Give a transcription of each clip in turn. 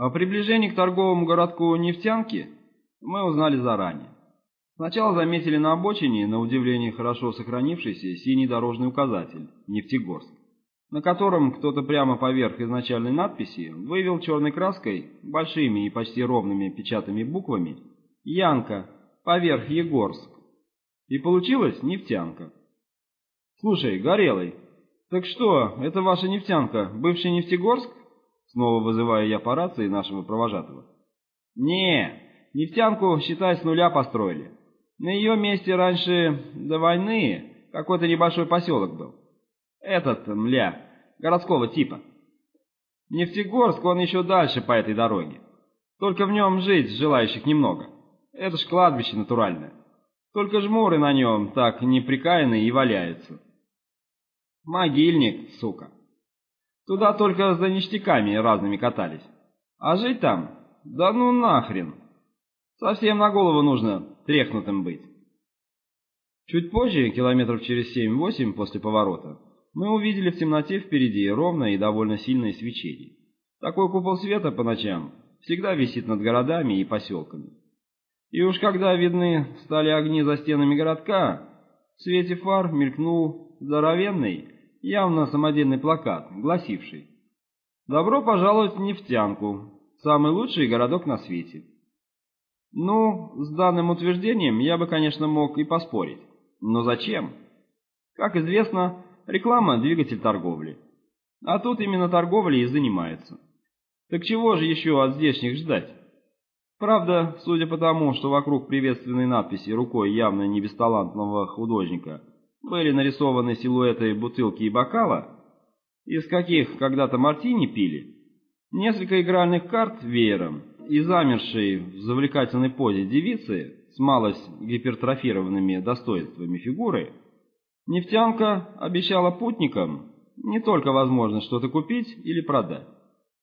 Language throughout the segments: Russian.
О приближении к торговому городку Нефтянки мы узнали заранее. Сначала заметили на обочине, на удивление хорошо сохранившийся, синий дорожный указатель «Нефтегорск», на котором кто-то прямо поверх изначальной надписи вывел черной краской, большими и почти ровными печатными буквами «Янка, поверх Егорск». И получилась нефтянка. «Слушай, Горелый, так что, это ваша нефтянка, бывший Нефтегорск?» Снова вызываю я по рации нашего провожатого. «Не, нефтянку, считай, с нуля построили. На ее месте раньше, до войны, какой-то небольшой поселок был. Этот, мля, городского типа. Нефтегорск, он еще дальше по этой дороге. Только в нем жить желающих немного. Это ж кладбище натуральное. Только жмуры на нем так неприкаянные и валяются. Могильник, сука. Туда только за ништяками разными катались. А жить там? Да ну нахрен. Совсем на голову нужно трехнутым быть. Чуть позже, километров через 7-8 после поворота, мы увидели в темноте впереди ровное и довольно сильное свечение. Такой купол света по ночам всегда висит над городами и поселками. И уж когда видны стали огни за стенами городка, в свете фар мелькнул здоровенный, явно самодельный плакат, гласивший «Добро пожаловать в Нефтянку, самый лучший городок на свете». Ну, с данным утверждением я бы, конечно, мог и поспорить. Но зачем? Как известно, реклама – двигатель торговли. А тут именно торговлей и занимается. Так чего же еще от здешних ждать? Правда, судя по тому, что вокруг приветственной надписи рукой явно не бесталантного художника были нарисованы силуэты бутылки и бокала, из каких когда-то мартини пили, несколько игральных карт веером и замершей в завлекательной позе девицы с малость гипертрофированными достоинствами фигуры, нефтянка обещала путникам не только возможность что-то купить или продать.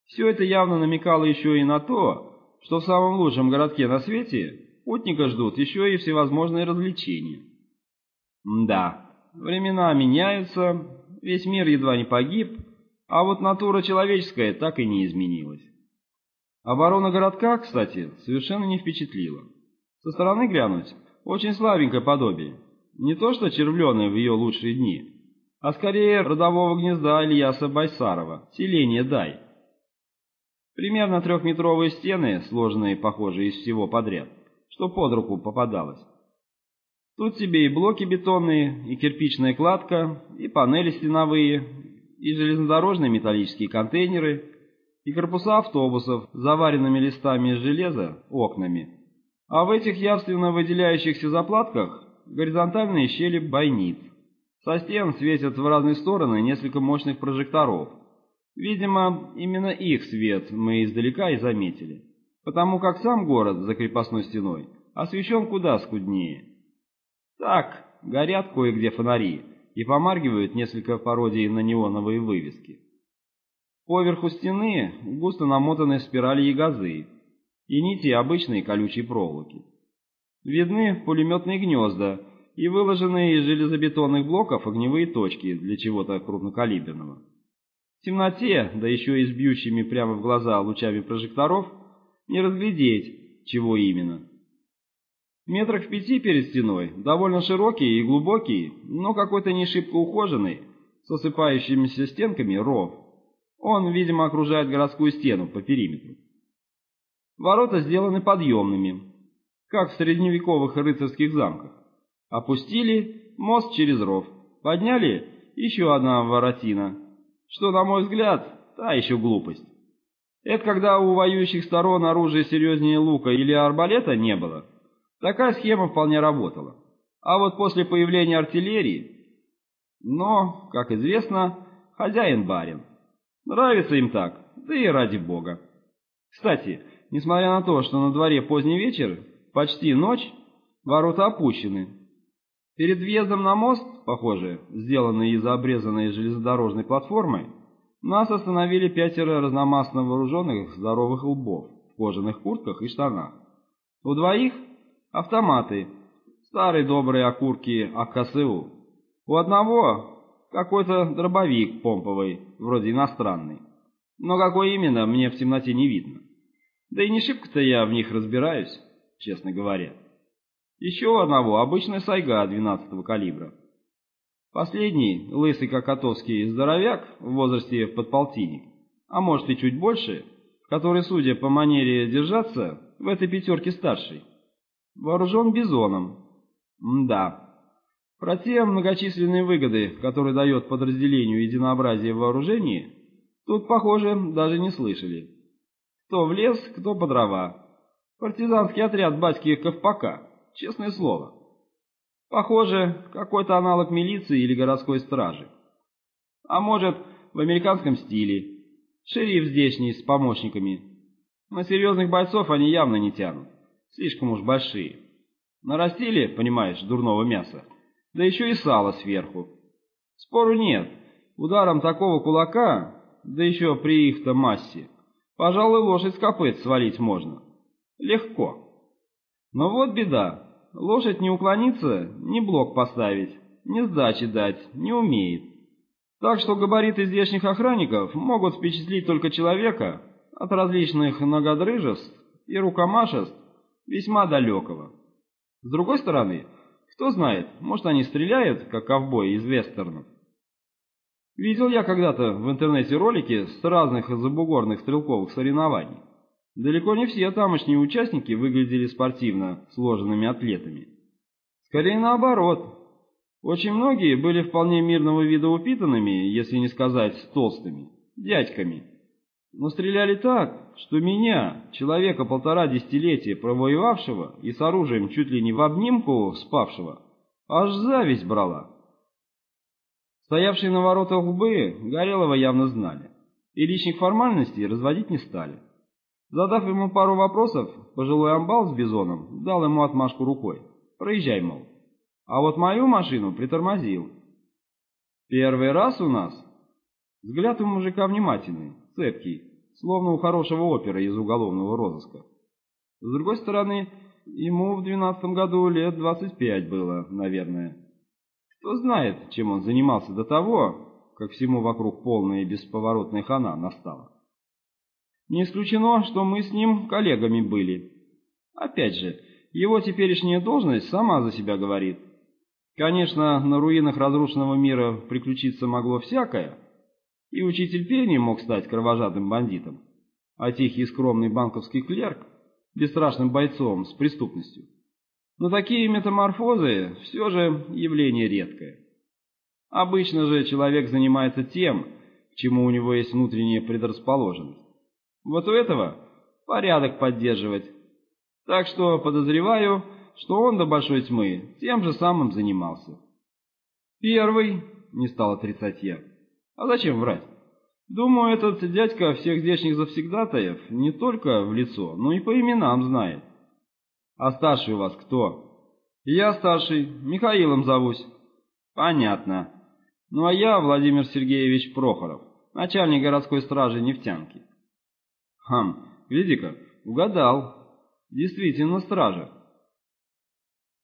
Все это явно намекало еще и на то, что в самом лучшем городке на свете путника ждут еще и всевозможные развлечения. Да, времена меняются, весь мир едва не погиб, а вот натура человеческая так и не изменилась. Оборона городка, кстати, совершенно не впечатлила. Со стороны глянуть, очень слабенькое подобие. Не то что червленое в ее лучшие дни, а скорее родового гнезда Ильяса Байсарова, селение Дай. Примерно трехметровые стены, сложенные, похоже, из всего подряд, что под руку попадалось. Тут тебе и блоки бетонные, и кирпичная кладка, и панели стеновые, и железнодорожные металлические контейнеры, и корпуса автобусов с заваренными листами из железа окнами. А в этих явственно выделяющихся заплатках горизонтальные щели бойниц. Со стен светят в разные стороны несколько мощных прожекторов. Видимо, именно их свет мы издалека и заметили, потому как сам город за крепостной стеной освещен куда скуднее. Так, горят кое-где фонари и помаргивают несколько пародий на неоновые вывески. Поверху стены густо намотаны спирали ягозы и нити обычной колючей проволоки. Видны пулеметные гнезда и выложенные из железобетонных блоков огневые точки для чего-то крупнокалиберного. В темноте, да еще и с бьющими прямо в глаза лучами прожекторов, не разглядеть, чего именно. Метрах в пяти перед стеной, довольно широкий и глубокий, но какой-то не шибко ухоженный, с осыпающимися стенками ров. Он, видимо, окружает городскую стену по периметру. Ворота сделаны подъемными, как в средневековых рыцарских замках. Опустили мост через ров, подняли еще одна воротина, что, на мой взгляд, та еще глупость. Это когда у воюющих сторон оружия серьезнее лука или арбалета не было. Такая схема вполне работала. А вот после появления артиллерии... Но, как известно, хозяин барин. Нравится им так, да и ради бога. Кстати, несмотря на то, что на дворе поздний вечер, почти ночь, ворота опущены. Перед въездом на мост, похоже, сделанный из обрезанной железнодорожной платформы, нас остановили пятеро разномастно вооруженных здоровых лбов в кожаных куртках и штанах. У двоих автоматы, старые добрые окурки АКСУ. У одного какой-то дробовик помповый, вроде иностранный. Но какой именно, мне в темноте не видно. Да и не шибко-то я в них разбираюсь, честно говоря. Еще одного, обычная сайга 12-го калибра. Последний, лысый как здоровяк в возрасте подполтинник, а может и чуть больше, который, судя по манере держаться, в этой пятерке старший, вооружен бизоном. Да. Про те многочисленные выгоды, которые дает подразделению единообразие в вооружении, тут, похоже, даже не слышали. Кто в лес, кто по дрова. Партизанский отряд батьки Ковпака, честное слово. Похоже, какой-то аналог милиции или городской стражи. А может, в американском стиле. Шериф здешний с помощниками. На серьезных бойцов они явно не тянут. Слишком уж большие. Нарастили, понимаешь, дурного мяса. Да еще и сало сверху. Спору нет. Ударом такого кулака, да еще при их-то массе, пожалуй, лошадь с копыт свалить можно. Легко. Но вот беда. Лошадь не уклониться, ни блок поставить, ни сдачи дать не умеет. Так что габариты здешних охранников могут впечатлить только человека от различных ногодрыжеств и рукомашеств весьма далекого. С другой стороны, кто знает, может они стреляют, как ковбои из вестернов. Видел я когда-то в интернете ролики с разных забугорных стрелковых соревнований. Далеко не все тамошние участники выглядели спортивно сложенными атлетами. Скорее наоборот. Очень многие были вполне мирного вида упитанными, если не сказать толстыми, дядьками. Но стреляли так, что меня, человека полтора десятилетия провоевавшего и с оружием чуть ли не в обнимку спавшего, аж зависть брала. Стоявшие на воротах лбы Горелого явно знали, и лишних формальностей разводить не стали. Задав ему пару вопросов, пожилой амбал с бизоном дал ему отмашку рукой. «Проезжай, мол». А вот мою машину притормозил. «Первый раз у нас?» Взгляд у мужика внимательный, цепкий, словно у хорошего опера из уголовного розыска. С другой стороны, ему в двенадцатом году лет двадцать пять было, наверное. Кто знает, чем он занимался до того, как всему вокруг полная и бесповоротная хана настала. Не исключено, что мы с ним коллегами были. Опять же, его теперешняя должность сама за себя говорит. Конечно, на руинах разрушенного мира приключиться могло всякое, и учитель пения мог стать кровожадным бандитом, а тихий и скромный банковский клерк – бесстрашным бойцом с преступностью. Но такие метаморфозы все же явление редкое. Обычно же человек занимается тем, чему у него есть внутренняя предрасположенность. Вот у этого порядок поддерживать. Так что подозреваю, что он до большой тьмы тем же самым занимался. Первый, не стал отрицать я. А зачем врать? Думаю, этот дядька всех здешних завсегдатаев не только в лицо, но и по именам знает. А старший у вас кто? Я старший, Михаилом зовусь. Понятно. Ну а я Владимир Сергеевич Прохоров, начальник городской стражи нефтянки. Хм, гляди-ка, угадал. Действительно стража.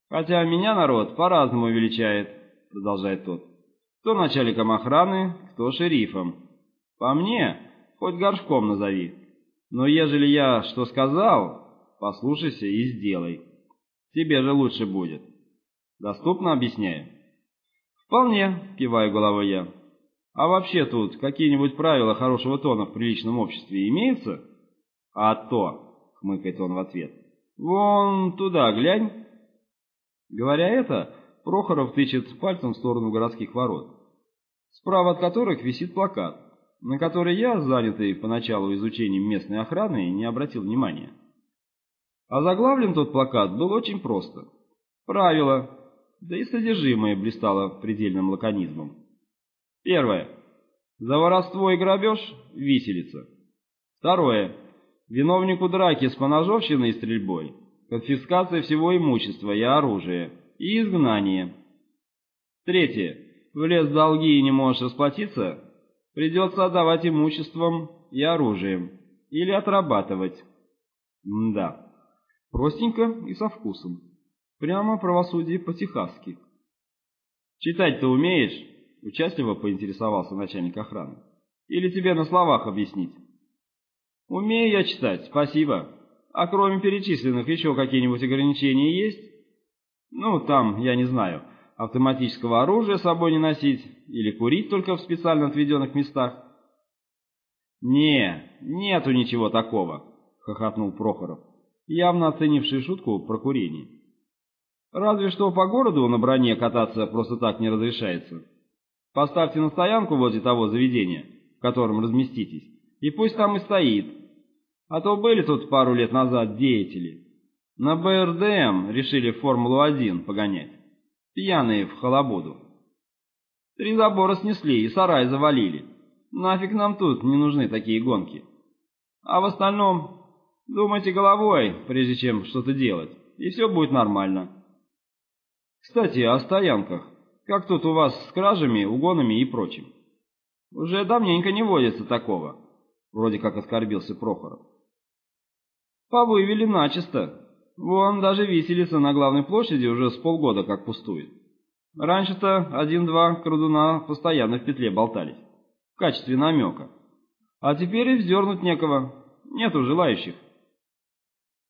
Хотя меня народ по-разному величает, продолжает тот. Кто начальником охраны, кто шерифом. По мне, хоть горшком назови. Но ежели я что сказал, послушайся и сделай. Тебе же лучше будет. Доступно объясняю? Вполне, киваю головой я. А вообще тут какие-нибудь правила хорошего тона в приличном обществе имеются? «А то!» — хмыкает он в ответ. «Вон туда глянь!» Говоря это, Прохоров тычет пальцем в сторону городских ворот, справа от которых висит плакат, на который я, занятый поначалу изучением местной охраны, не обратил внимания. А заглавлен тот плакат был очень просто. Правило, да и содержимое блистало предельным лаконизмом. Первое. За воровство и грабеж – виселица. Второе. Виновнику драки с поножовщиной и стрельбой, конфискация всего имущества и оружия и изгнание. Третье. Влез в долги и не можешь расплатиться, придется отдавать имуществом и оружием или отрабатывать. Да, простенько и со вкусом. Прямо правосудие по-техасски. «Читать-то умеешь?» — участливо поинтересовался начальник охраны. «Или тебе на словах объяснить?» Умею я читать, спасибо. А кроме перечисленных еще какие-нибудь ограничения есть? Ну, там, я не знаю, автоматического оружия с собой не носить или курить только в специально отведенных местах. «Не, нету ничего такого», — хохотнул Прохоров, явно оценивший шутку про курение. «Разве что по городу на броне кататься просто так не разрешается. Поставьте на стоянку возле того заведения, в котором разместитесь, и пусть там и стоит. А то были тут пару лет назад деятели. На БРДМ решили Формулу-1 погонять. Пьяные в халабуду. Три забора снесли и сарай завалили. Нафиг нам тут не нужны такие гонки. А в остальном, думайте головой, прежде чем что-то делать, и все будет нормально. Кстати, о стоянках. Как тут у вас с кражами, угонами и прочим? Уже давненько не водится такого. Вроде как оскорбился Прохоров. Повывели начисто. Вон даже виселица на главной площади уже с полгода как пустует. Раньше-то один-два крудуна постоянно в петле болтались, в качестве намека. А теперь и вздернуть некого, нету желающих.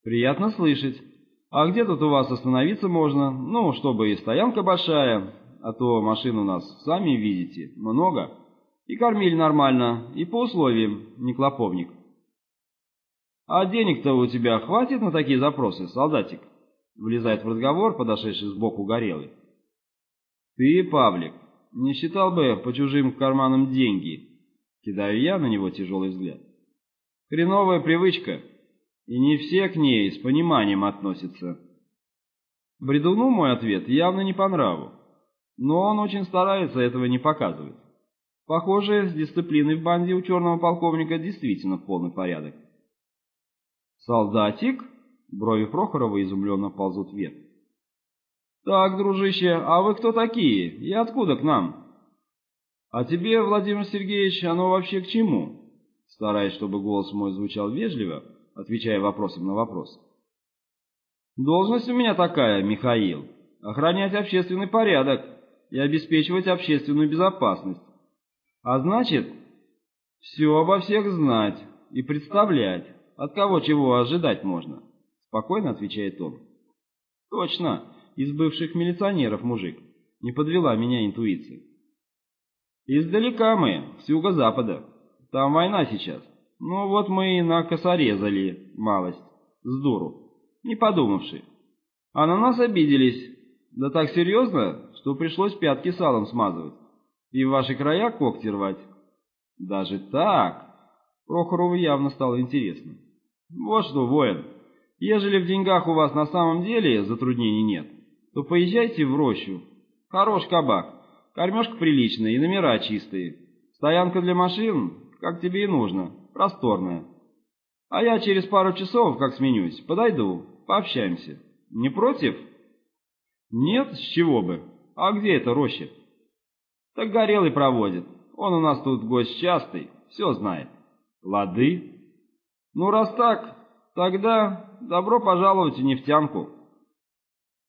Приятно слышать. А где тут у вас остановиться можно? Ну, чтобы и стоянка большая, а то машин у нас, сами видите, много. И кормили нормально, и по условиям, не клоповник. А денег-то у тебя хватит на такие запросы, солдатик? Влезает в разговор, подошедший сбоку горелый. Ты, Павлик, не считал бы по чужим карманам деньги? Кидаю я на него тяжелый взгляд. Хреновая привычка, и не все к ней с пониманием относятся. Бредуну мой ответ явно не по нраву, но он очень старается этого не показывать. Похоже, с дисциплиной в банде у черного полковника действительно полный порядок. «Солдатик?» — брови Прохорова изумленно ползут вверх. «Так, дружище, а вы кто такие и откуда к нам?» «А тебе, Владимир Сергеевич, оно вообще к чему?» Стараясь, чтобы голос мой звучал вежливо, отвечая вопросом на вопрос. «Должность у меня такая, Михаил, охранять общественный порядок и обеспечивать общественную безопасность. А значит, все обо всех знать и представлять, от кого чего ожидать можно, спокойно отвечает он. Точно, из бывших милиционеров мужик, не подвела меня интуиция. Издалека мы, с юго-запада, там война сейчас. Ну вот мы и на косорезали малость, с дуру, не подумавши. А на нас обиделись, да так серьезно, что пришлось пятки салом смазывать и в ваши края когти рвать. Даже так? Прохорову явно стало интересно. Вот что, воин, ежели в деньгах у вас на самом деле затруднений нет, то поезжайте в рощу. Хорош кабак, кормежка приличная и номера чистые. Стоянка для машин, как тебе и нужно, просторная. А я через пару часов, как сменюсь, подойду, пообщаемся. Не против? Нет, с чего бы. А где эта роща? Так Горелый проводит. Он у нас тут гость частый, все знает. Лады? Ну, раз так, тогда добро пожаловать в нефтянку.